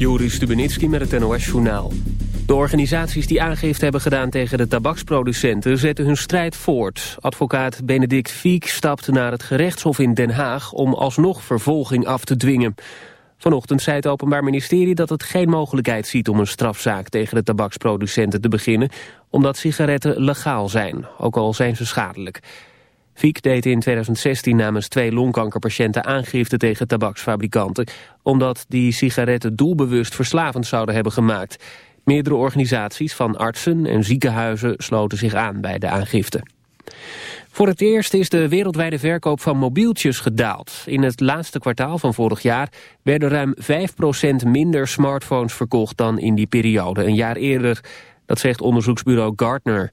Joris Stubenitski met het NOS-journaal. De organisaties die aangifte hebben gedaan tegen de tabaksproducenten zetten hun strijd voort. Advocaat Benedict Fiek stapte naar het gerechtshof in Den Haag om alsnog vervolging af te dwingen. Vanochtend zei het Openbaar Ministerie dat het geen mogelijkheid ziet om een strafzaak tegen de tabaksproducenten te beginnen, omdat sigaretten legaal zijn, ook al zijn ze schadelijk. Fiek deed in 2016 namens twee longkankerpatiënten aangifte tegen tabaksfabrikanten... omdat die sigaretten doelbewust verslavend zouden hebben gemaakt. Meerdere organisaties van artsen en ziekenhuizen sloten zich aan bij de aangifte. Voor het eerst is de wereldwijde verkoop van mobieltjes gedaald. In het laatste kwartaal van vorig jaar werden ruim 5% minder smartphones verkocht dan in die periode een jaar eerder. Dat zegt onderzoeksbureau Gartner.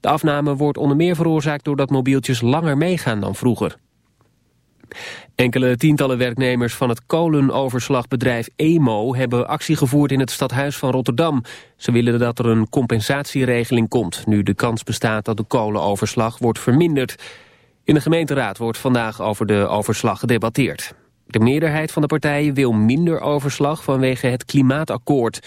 De afname wordt onder meer veroorzaakt doordat mobieltjes langer meegaan dan vroeger. Enkele tientallen werknemers van het kolenoverslagbedrijf EMO hebben actie gevoerd in het stadhuis van Rotterdam. Ze willen dat er een compensatieregeling komt, nu de kans bestaat dat de kolenoverslag wordt verminderd. In de gemeenteraad wordt vandaag over de overslag gedebatteerd. De meerderheid van de partijen wil minder overslag vanwege het klimaatakkoord.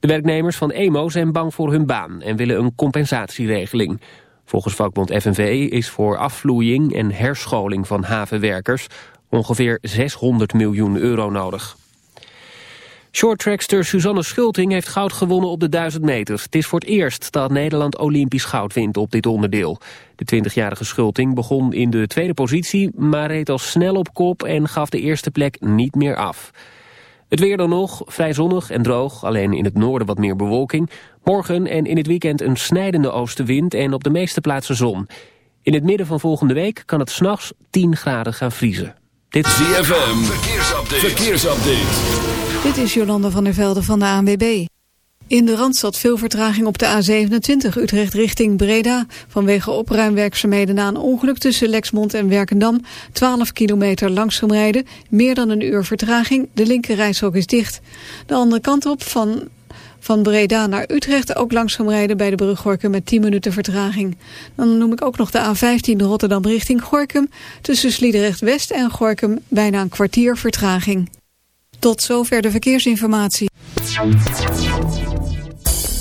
De werknemers van EMO zijn bang voor hun baan en willen een compensatieregeling. Volgens vakbond FNV is voor afvloeiing en herscholing van havenwerkers ongeveer 600 miljoen euro nodig. Shorttrackster Suzanne Schulting heeft goud gewonnen op de 1000 meter. Het is voor het eerst dat Nederland Olympisch goud wint op dit onderdeel. De 20-jarige Schulting begon in de tweede positie, maar reed al snel op kop en gaf de eerste plek niet meer af. Het weer dan nog, vrij zonnig en droog, alleen in het noorden wat meer bewolking. Morgen en in het weekend een snijdende oostenwind en op de meeste plaatsen zon. In het midden van volgende week kan het s'nachts 10 graden gaan vriezen. Dit is ZFM, verkeersupdate. verkeersupdate. Dit is Jolanda van der Velde van de ANWB. In de Randstad veel vertraging op de A27 Utrecht richting Breda. Vanwege opruimwerkzaamheden na een ongeluk tussen Lexmond en Werkendam. 12 kilometer langzaam rijden, meer dan een uur vertraging. De linkerrijstrook is dicht. De andere kant op van, van Breda naar Utrecht ook langzaam rijden bij de brug Gorkum met 10 minuten vertraging. Dan noem ik ook nog de A15 Rotterdam richting Gorkum. Tussen Sliedrecht West en Gorkum bijna een kwartier vertraging. Tot zover de verkeersinformatie.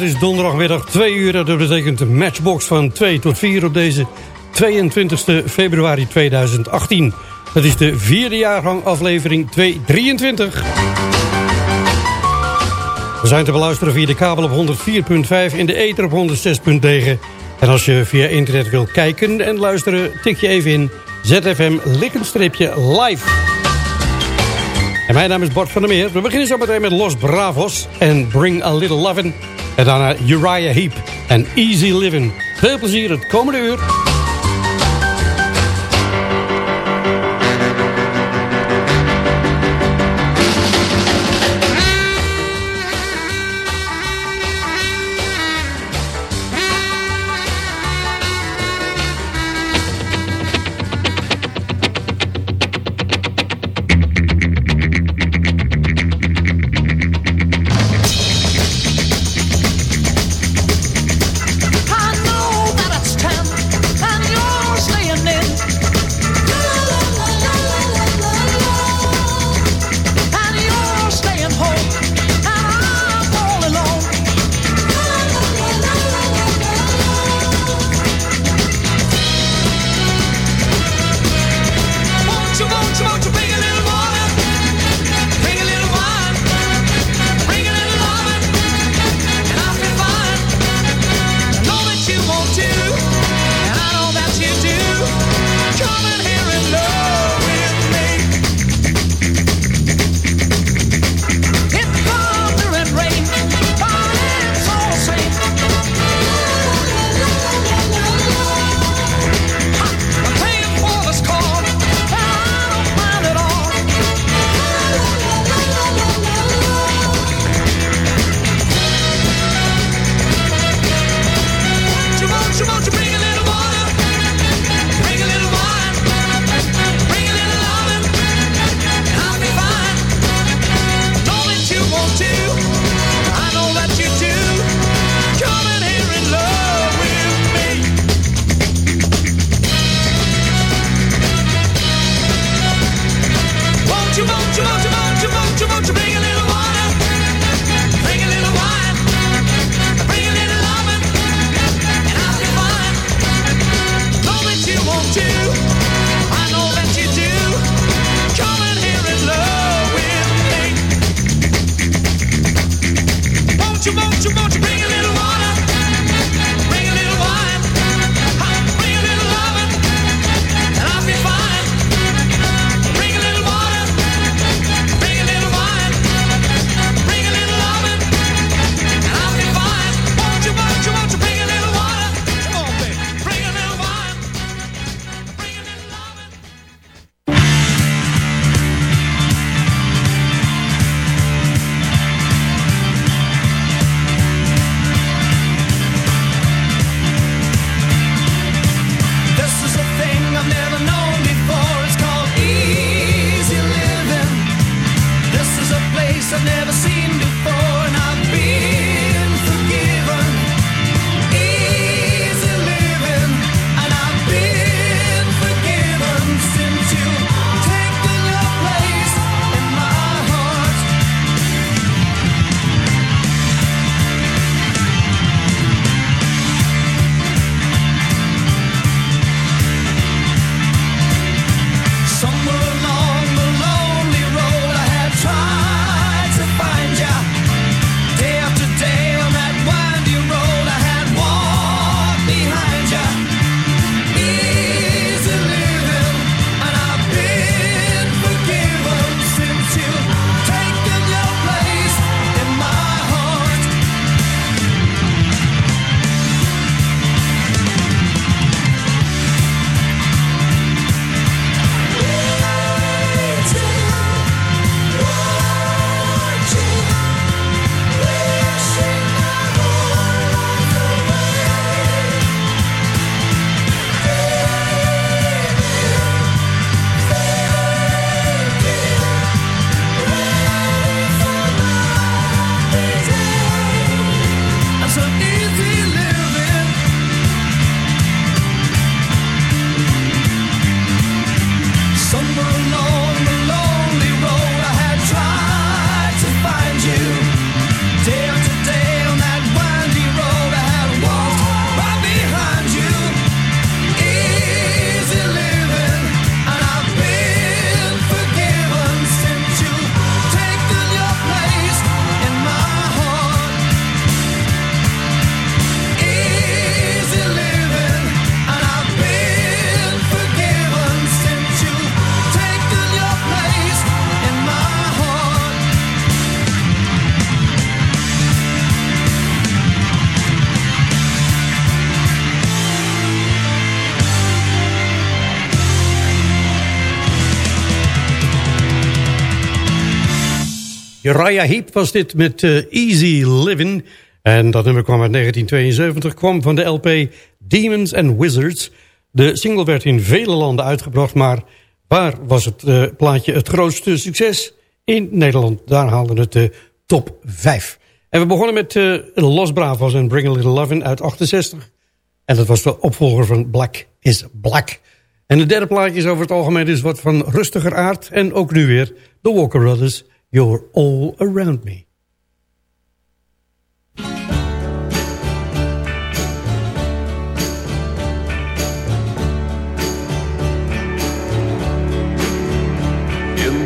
Het is donderdagmiddag 2 uur. Dat betekent matchbox van 2 tot 4 op deze 22 februari 2018. Het is de vierde jaargang aflevering 223. We zijn te beluisteren via de kabel op 104.5, in de ether op 106.9. En als je via internet wilt kijken en luisteren, tik je even in ZFM live. En mijn naam is Bart van der Meer. We beginnen zo meteen met Los Bravos en Bring a Little Lovin'. En daarna Uriah Heep en Easy Living. Veel plezier het komende uur. I've never seen before. Uriah Heep was dit met eh, Easy Living. En dat nummer kwam uit 1972, kwam van de LP Demons and Wizards. De single werd in vele landen uitgebracht, maar waar was het eh, plaatje het grootste succes? In Nederland, daar haalde het de top 5. En we begonnen met eh, Los Bravos en Bring a Little Lovin' uit 68. En dat was de opvolger van Black is Black. En het derde plaatje is over het algemeen dus wat van rustiger aard. En ook nu weer de Walker Brothers, You're All Around Me. In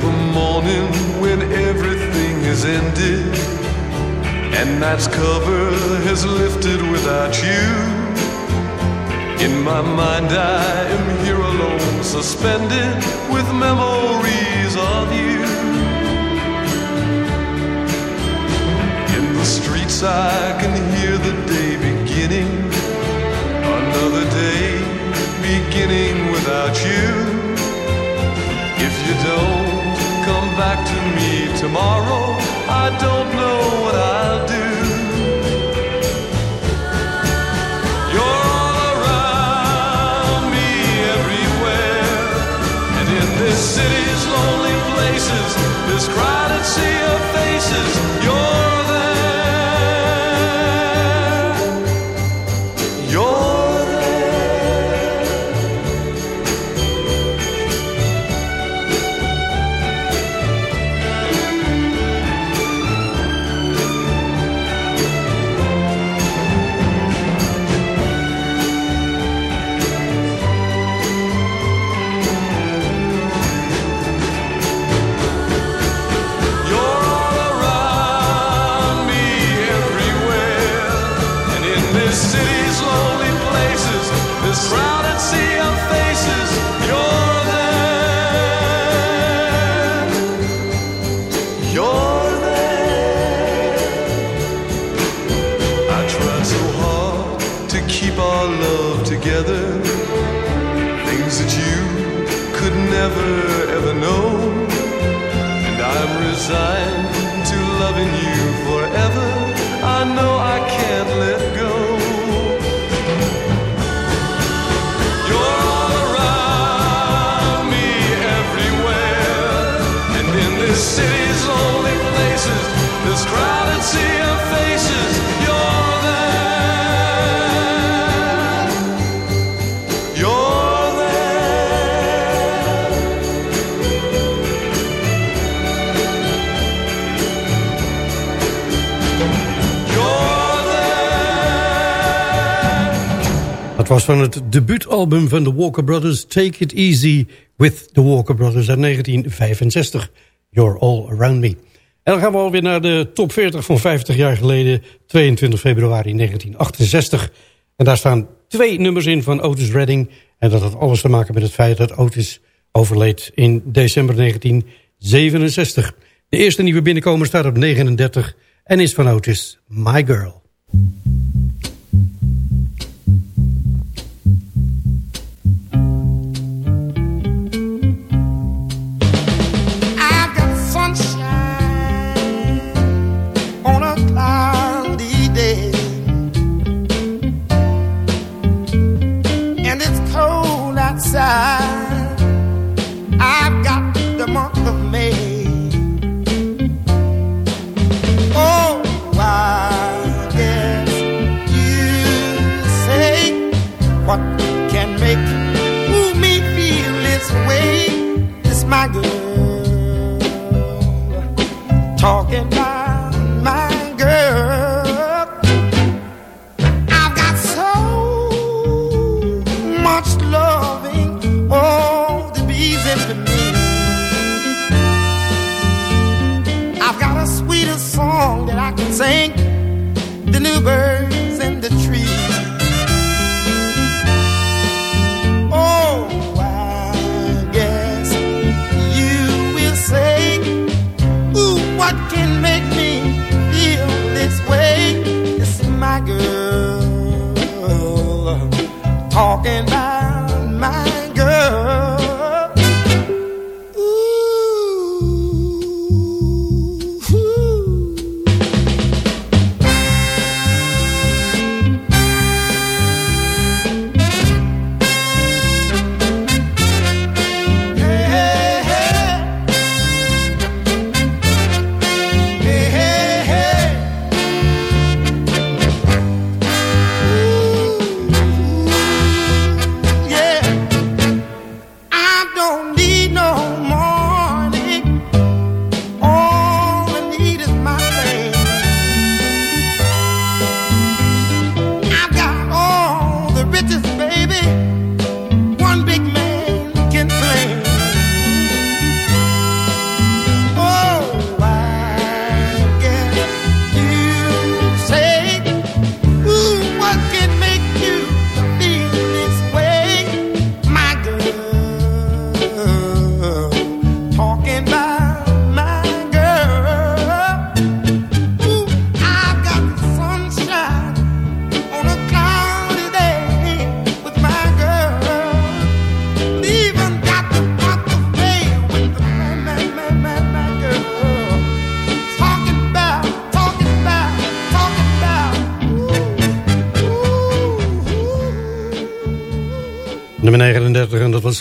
the morning when everything is ended and night's cover has lifted without you. In my mind I am here alone, suspended with memories of you. I can hear the day beginning, another day beginning without you. If you don't come back to me tomorrow, I don't know what I'll do. You're all around me everywhere, and in this city's lonely places, this crowded sea van het debuutalbum van de Walker Brothers... Take It Easy with the Walker Brothers uit 1965. You're All Around Me. En dan gaan we alweer naar de top 40 van 50 jaar geleden... 22 februari 1968. En daar staan twee nummers in van Otis Redding. En dat had alles te maken met het feit dat Otis overleed in december 1967. De eerste nieuwe binnenkomen staat op 39 en is van Otis My Girl.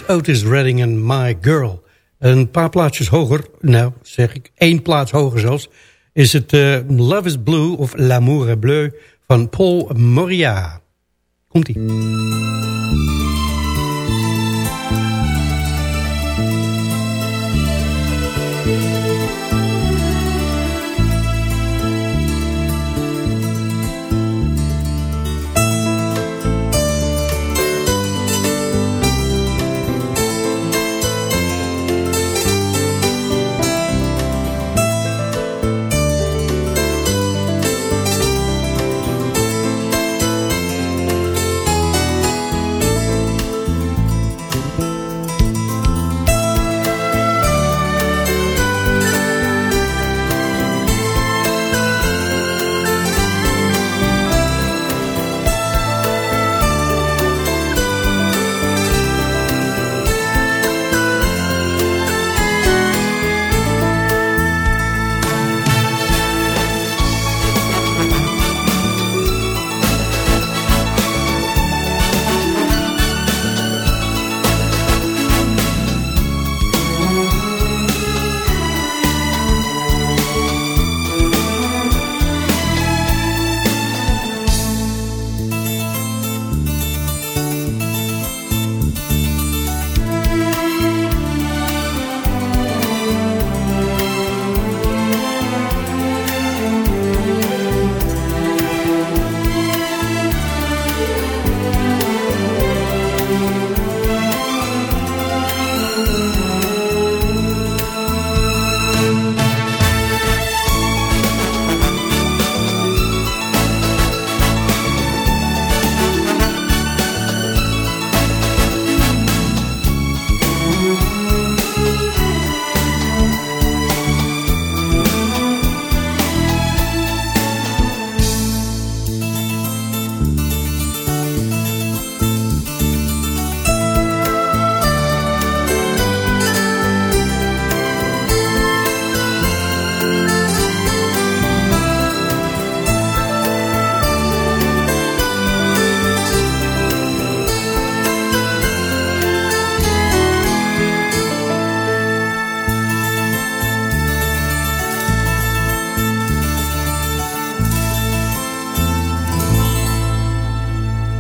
Otis Redding en My Girl. Een paar plaatsjes hoger, nou zeg ik één plaats hoger zelfs... is het eh, Love is Blue of L'amour est bleu van Paul Moria. Komt-ie.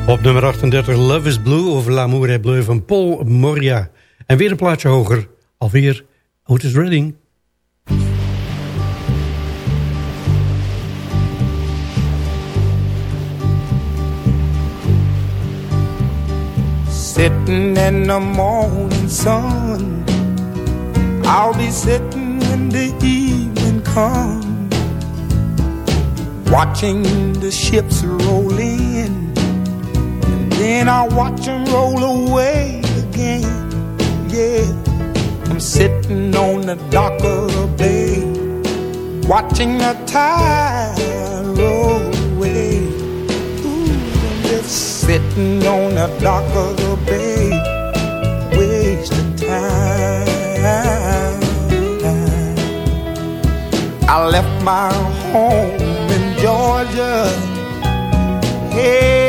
Op nummer 38 Love is Blue of L'amour est bleu van Paul Moria. En weer een plaatje hoger, alweer Otis Redding. Sitting in the morning sun, I'll be sitting when the evening comes, watching the ships roll then I'll watch them roll away again. Yeah, I'm sitting on the dock of the bay, watching the tide roll away. Ooh, I'm just sitting on the dock of the bay, wasting time. I left my home in Georgia, headed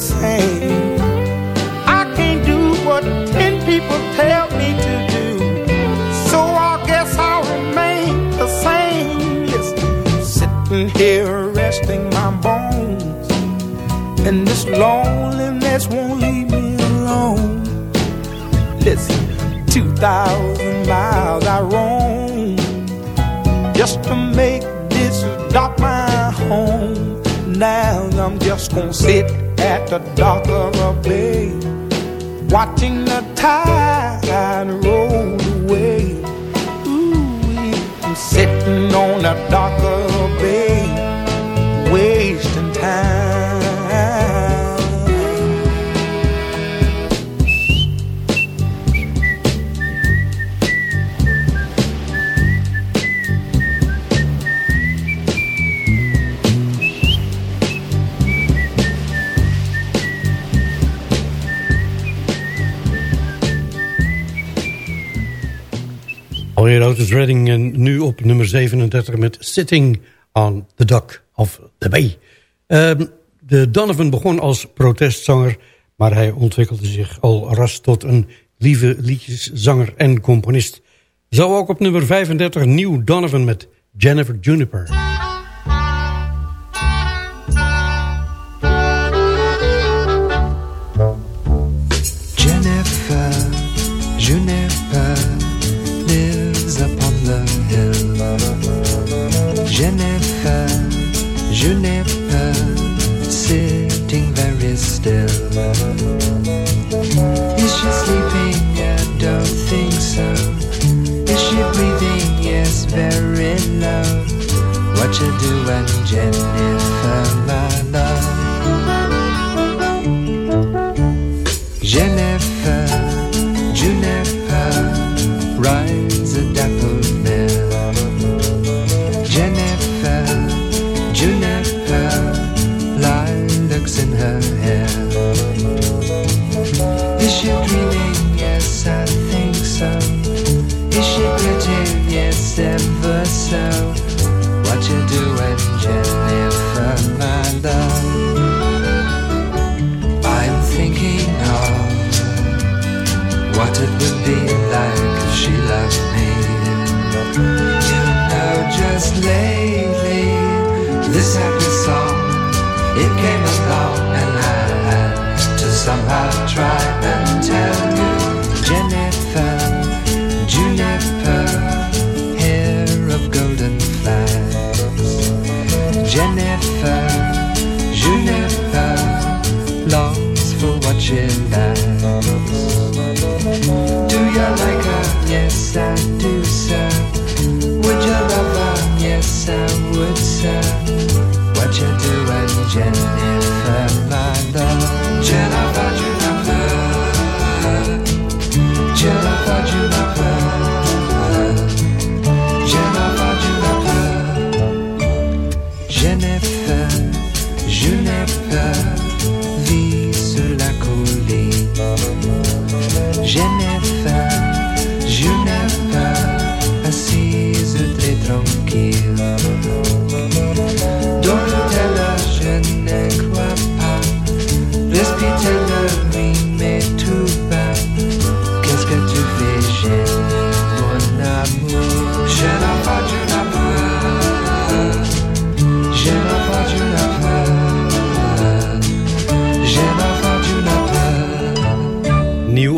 Same. I can't do what ten people tell me to do. So I guess I'll remain the same. Yes, sitting here resting my bones. And this loneliness won't leave me alone. Listen, 2,000 miles I roam just to make this dock my home. Now I'm just gonna sit at the dock of a bay, watching the tide roll Otis Redding en nu op nummer 37 met Sitting on the Dock of the Bay. Ehm, de Donovan begon als protestzanger, maar hij ontwikkelde zich al ras tot een lieve liedjeszanger en componist. Zo ook op nummer 35 nieuw Donovan met Jennifer Juniper. Genève. Genève.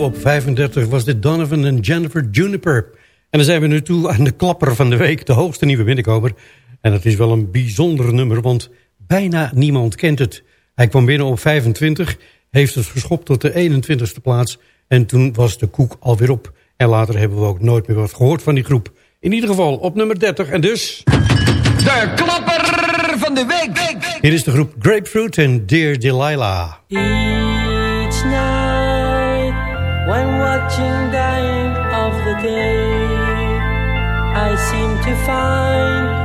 Op 35 was dit Donovan en Jennifer Juniper. En dan zijn we nu toe aan de klapper van de week, de hoogste nieuwe binnenkomer. En het is wel een bijzonder nummer, want bijna niemand kent het. Hij kwam binnen op 25, heeft het geschopt tot de 21ste plaats... en toen was de koek alweer op. En later hebben we ook nooit meer wat gehoord van die groep. In ieder geval op nummer 30 en dus... De klapper van de week. Hier is de groep Grapefruit en Dear Delilah. When watching dying of the day, I seem to find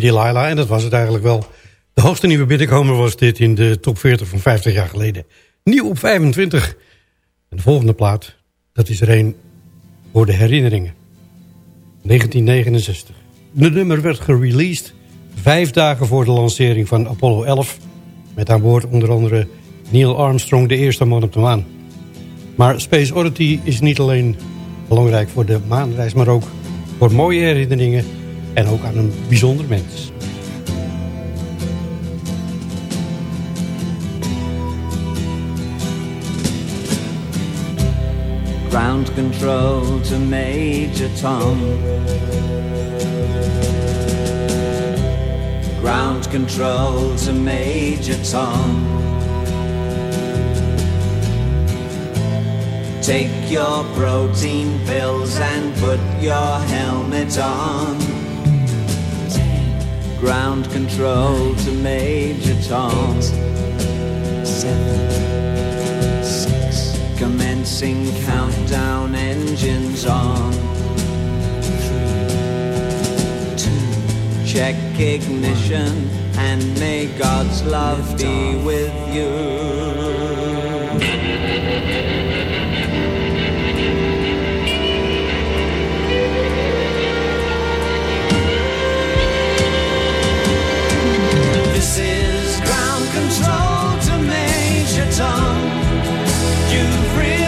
Delilah. En dat was het eigenlijk wel. De hoogste nieuwe binnenkomer was dit in de top 40 van 50 jaar geleden. Nieuw op 25. En de volgende plaat, dat is er een voor de herinneringen. 1969. De nummer werd gereleased vijf dagen voor de lancering van Apollo 11. Met aan boord onder andere Neil Armstrong, de eerste man op de maan. Maar Space Oddity is niet alleen belangrijk voor de maanreis... maar ook voor mooie herinneringen en ook aan een bijzonder mens. Ground control to Major Tom. Ground control to Major Tom. Take your protein pills and put your helmet on. Ground control to Major Tom. Seven, six, commencing countdown engines on. Three, two, check ignition and may God's love be with you. song you've written.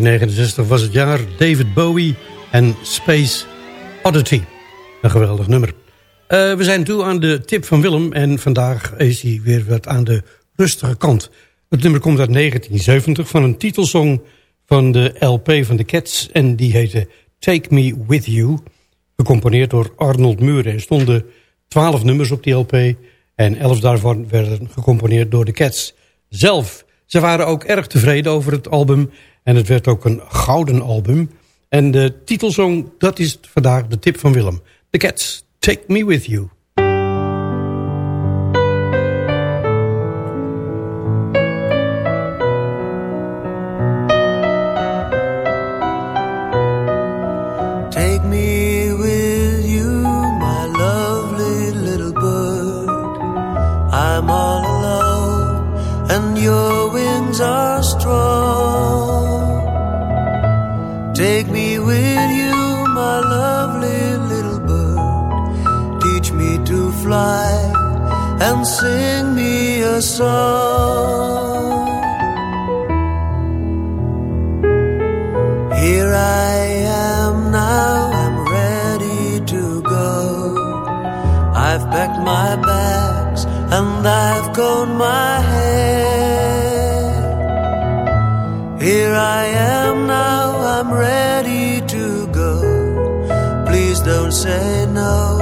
1969 was het jaar David Bowie en Space Oddity. Een geweldig nummer. Eh, we zijn toe aan de tip van Willem en vandaag is hij weer wat aan de rustige kant. Het nummer komt uit 1970 van een titelsong van de LP van de Cats en die heette Take Me With You. Gecomponeerd door Arnold Muren. Er stonden 12 nummers op die LP en 11 daarvan werden gecomponeerd door de Cats zelf. Ze waren ook erg tevreden over het album en het werd ook een gouden album. En de titelsong, dat is vandaag de tip van Willem. The Cats, Take Me With You. Your wings are strong. And sing me a song. Here I am now, I'm ready to go. I've packed my bags and I've combed my hair. Here I am now, I'm ready to go. Please don't say no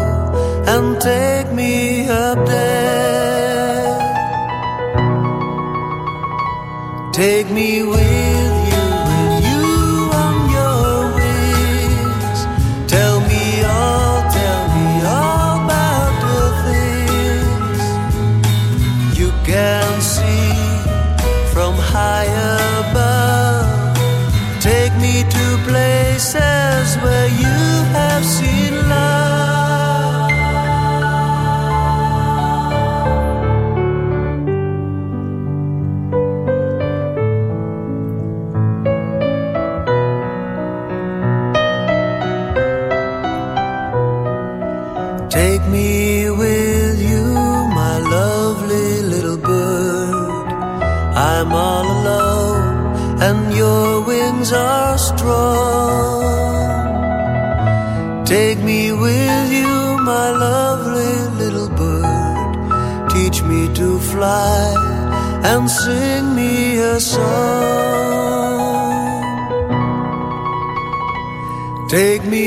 and take me up there. Take me with fly and sing me a song. Take me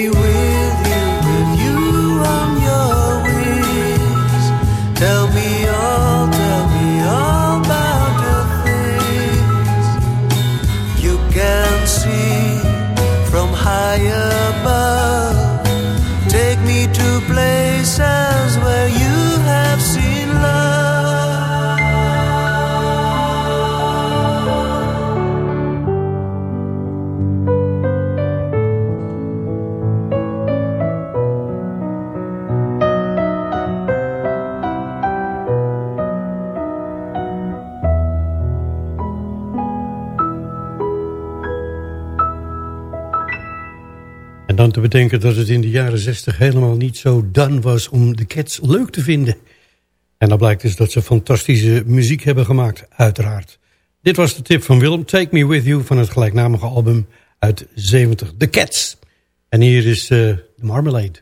te bedenken dat het in de jaren 60 helemaal niet zo done was om de Cats leuk te vinden. En dan blijkt dus dat ze fantastische muziek hebben gemaakt, uiteraard. Dit was de tip van Willem, Take Me With You van het gelijknamige album uit 70, The Cats. En hier is eh, de Marmalade.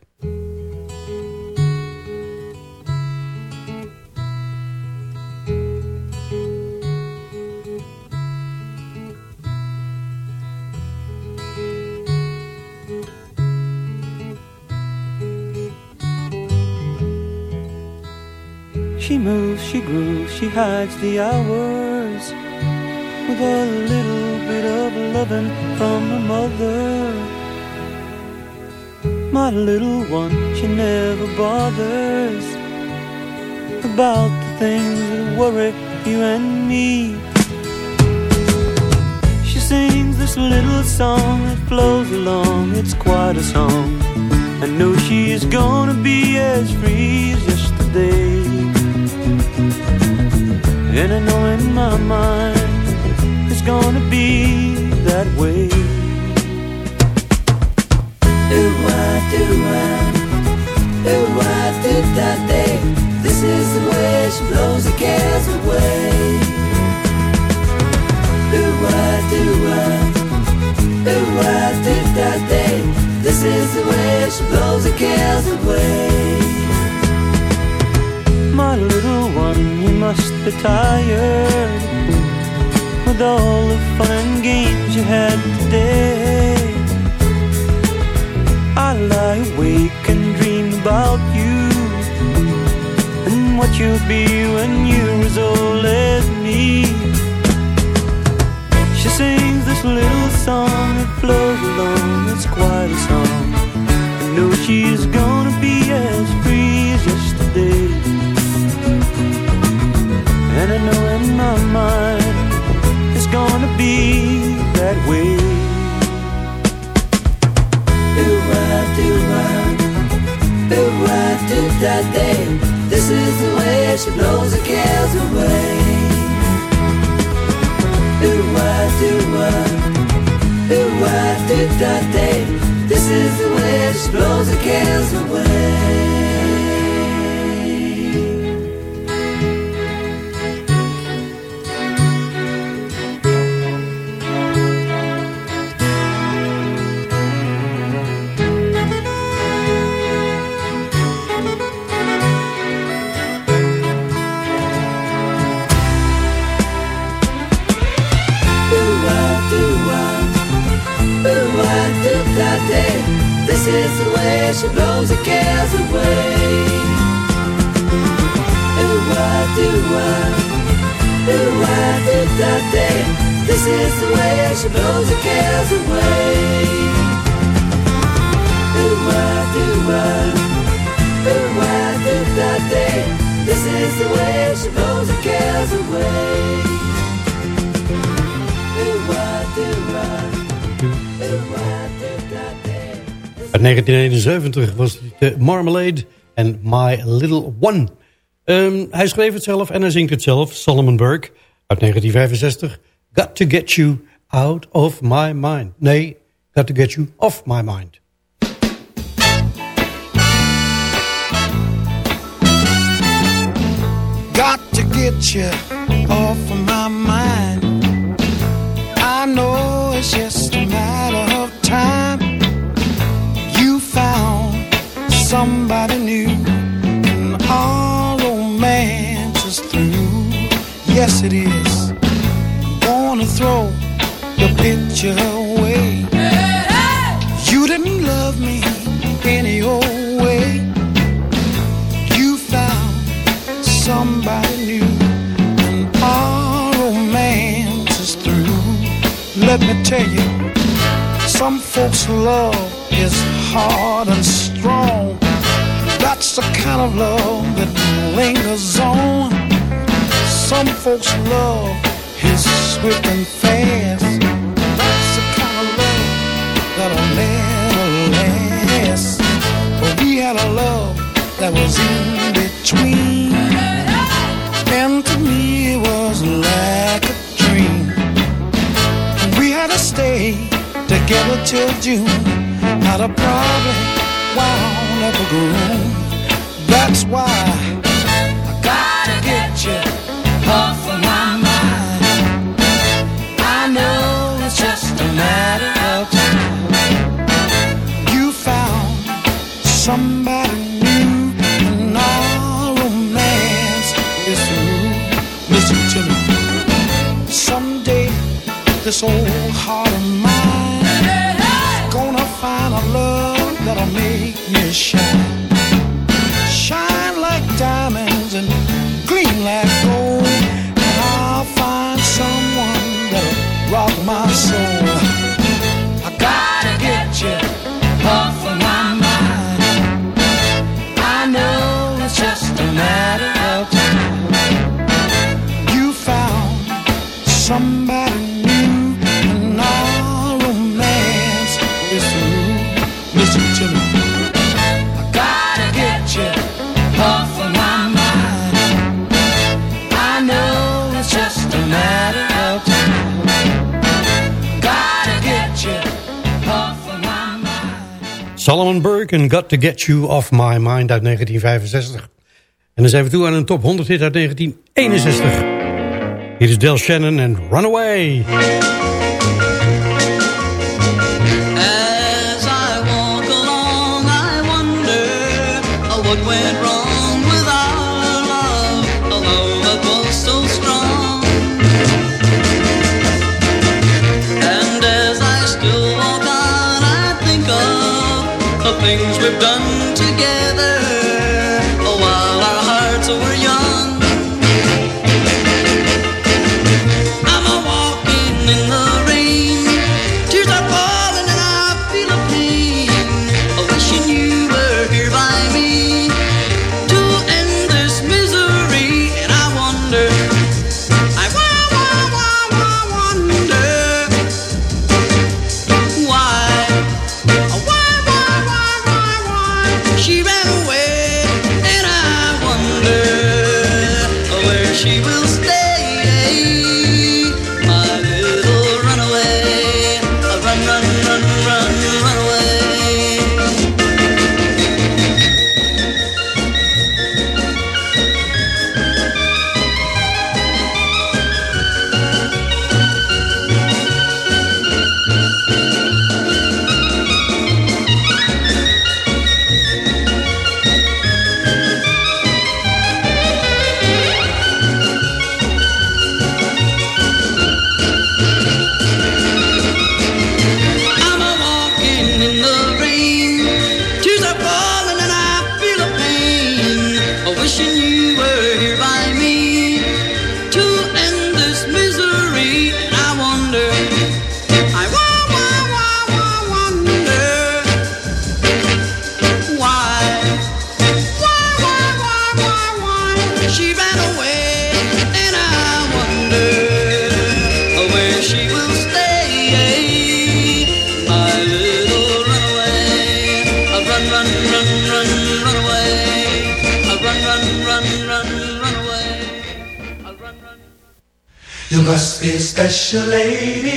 She moves, she grooves, she hides the hours with a little bit of loving from her mother. My little one, she never bothers about the things that worry you and me. She sings this little song that flows along, it's quite a song. I know she is gonna be as free as yesterday. And I know in my mind it's gonna be that way. Do I, do I, do I, did that day? This is the way she blows the cares away. Do I, do I, do I, did that day? This is the way she blows the cares away. My little one, you must be tired with all the fun and games you had today. I lie awake and dream about you and what you'll be when you're as old as me. She sings this little song that flows along, it's quite a song. I know she's of mine is gonna be that way. Do what, do what, do what, do that day. This is the way she blows her cares away. Do what, do what, do what, do that day. This is the way she blows her cares away. This is the way she blows the cares away. Do-wah-do-wah, do-wah-do-da-day. This is the way she blows the cares away. Do-wah-do-wah, do-wah-do-da-day. This is the way she blows the cares away. 1971 was het uh, Marmalade en My Little One. Um, hij schreef het zelf en hij zingt het zelf, Solomon Burke, uit 1965. Got to get you out of my mind. Nee, got to get you off my mind. Got to get you off of my mind. I know it's just a matter of time. Somebody new, and our romance is through. Yes, it is. I'm gonna throw your picture away. You didn't love me any old way. You found somebody new, and our romance is through. Let me tell you, some folks' love is hard and strong. That's the kind of love that lingers on. Some folks' love is swift and fast. That's the kind of love that'll never last. But we had a love that was in between. And to me it was like a dream. We had to stay together till June. Had a problem wound evergreen. That's why I gotta get you off of my mind. I know it's just a matter of time. You found somebody new, and our romance is through. Listen to me. Someday, this old heart Solomon Burke Got to Get You Off My Mind uit 1965. En dan zijn we toe aan een top 100 hit uit 1961. Hier is Del Shannon en Runaway. we've done together. Oh, while our hearts were young.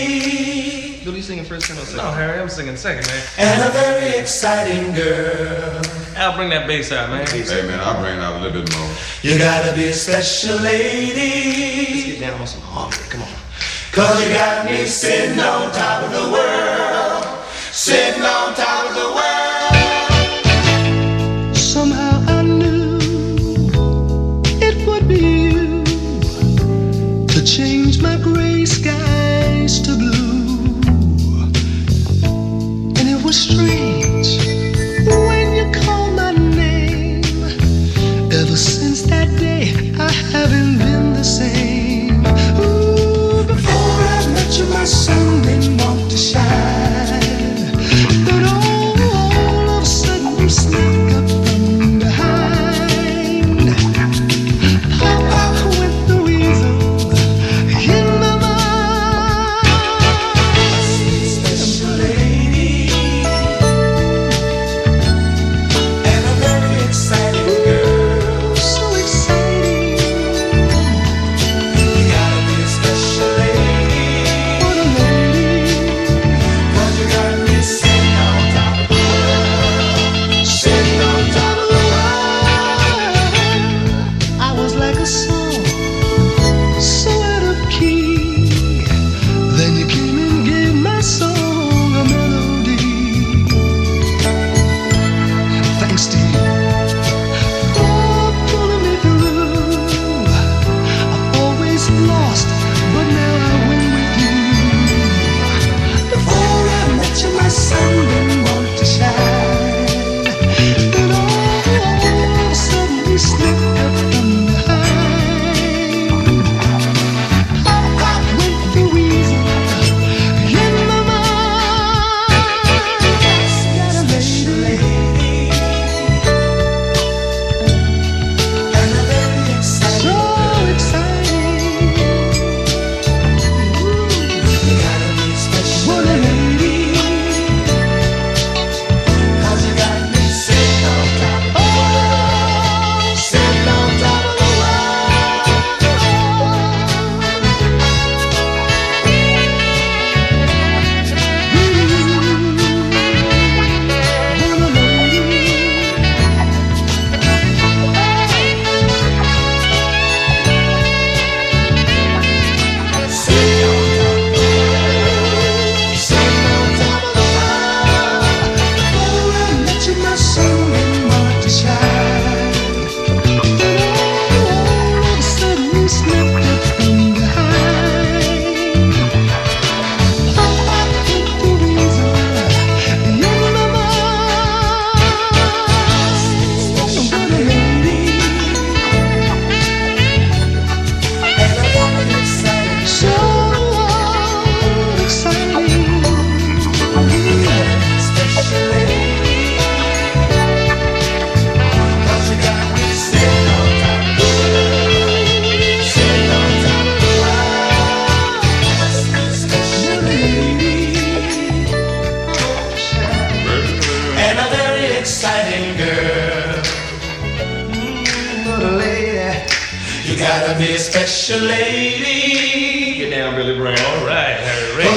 me. What you singing first or second? No, Harry, I'm singing second, man. And a very exciting girl. I'll bring that bass out, man. Hey, man, I'll bring it out a little bit more. You gotta be a special lady. Let's get down on some harmony. Come on. Cause you got me sitting on top of the world. Sitting on top shine.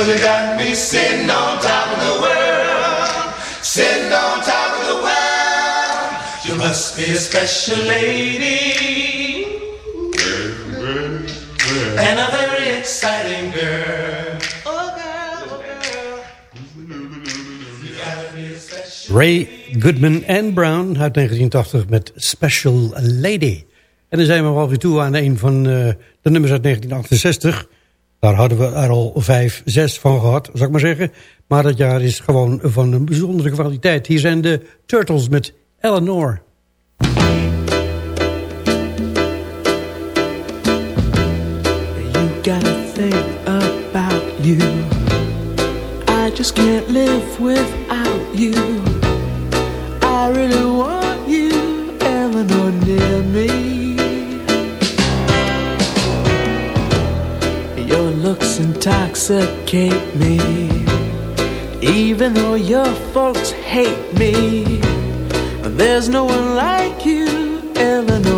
You got me sitting on top of the world. Sitting on top of the world. You must be a special lady. And a very exciting girl. Oh, oh, Ray Goodman en Brown uit 1980 met Special Lady. En dan zijn we alweer toe aan een van eh, de nummers uit 1968. Daar hadden we er al vijf, zes van gehad, zou ik maar zeggen. Maar dat jaar is gewoon van een bijzondere kwaliteit. Hier zijn de Turtles met Eleanor. You gotta think about you. I just can't live without you. I really want you, Eleanor, near me. Looks intoxicate me. Even though your folks hate me, there's no one like you, Eleanor,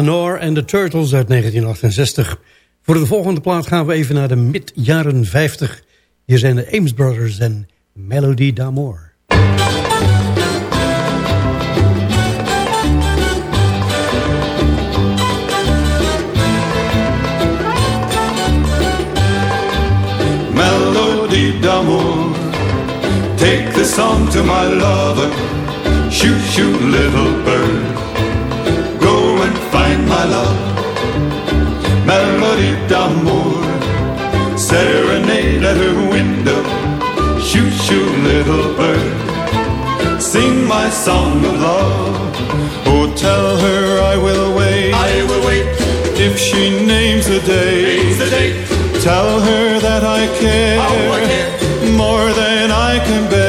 Eleanor en de Turtles uit 1968. Voor de volgende plaat gaan we even naar de mid-jaren 50. Hier zijn de Ames Brothers en Melody d'Amour. Melody d'amour. Take this song to my lover. Shoot, shoot, little bird. And my love. Melody d'amour. Serenade at her window. Shoot, shoot, little bird. Sing my song of love. Oh, tell her I will wait. I will wait. If she names a date. Names a date. Tell her that I care. More than I can bear.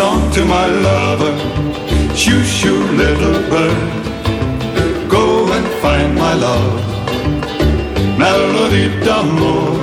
Song to my lover. Shoo shoo, little bird. Go and find my love. Melody d'amour.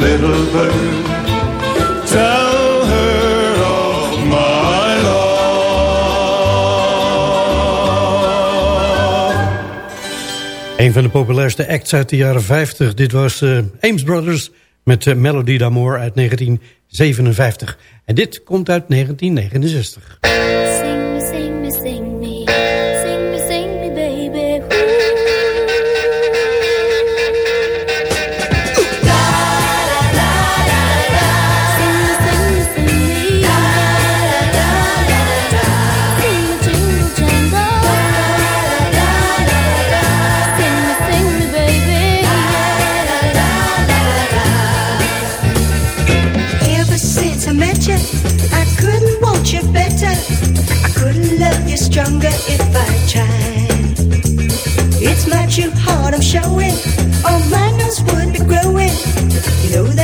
little. Tell her of my love. Een van de populairste acts uit de jaren 50. Dit was uh, Ames Brothers met uh, Melody d'Amour uit 1957. En dit komt uit 1969. Too hard I'm showing. All my nose would be growing. You know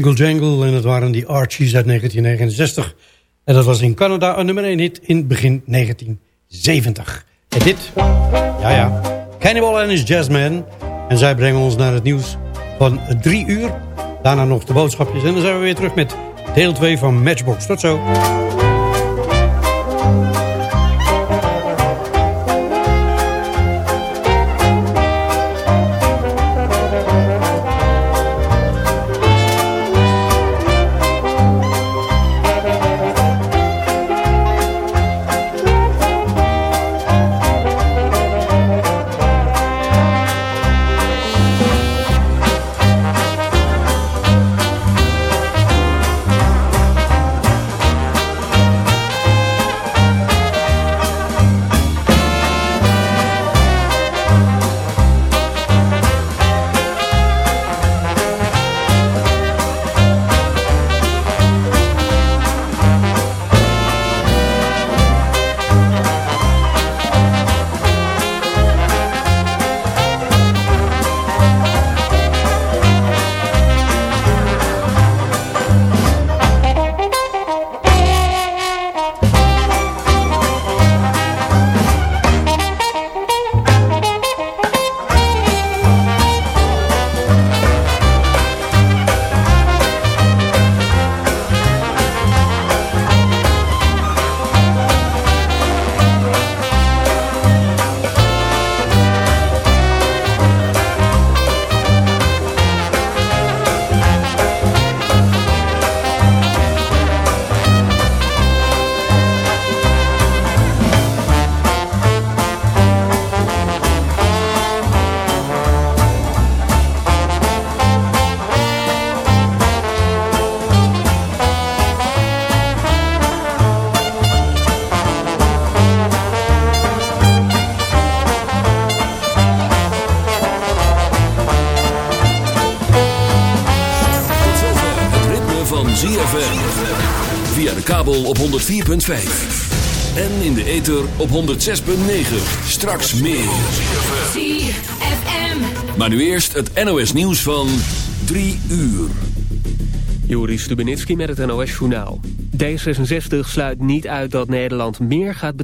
Jingle Jangle en dat waren die Archies uit 1969. En dat was in Canada een nummer 1 hit in begin 1970. En dit, ja ja, Cannibal and his Jazzman. En zij brengen ons naar het nieuws van 3 uur. Daarna nog de boodschapjes en dan zijn we weer terug met deel 2 van Matchbox. Tot zo. En in de ether op 106.9. Straks meer. ZFM. Maar nu eerst het NOS nieuws van 3 uur. Joris Stubenitski met het NOS-journaal. D66 sluit niet uit dat Nederland meer gaat betalen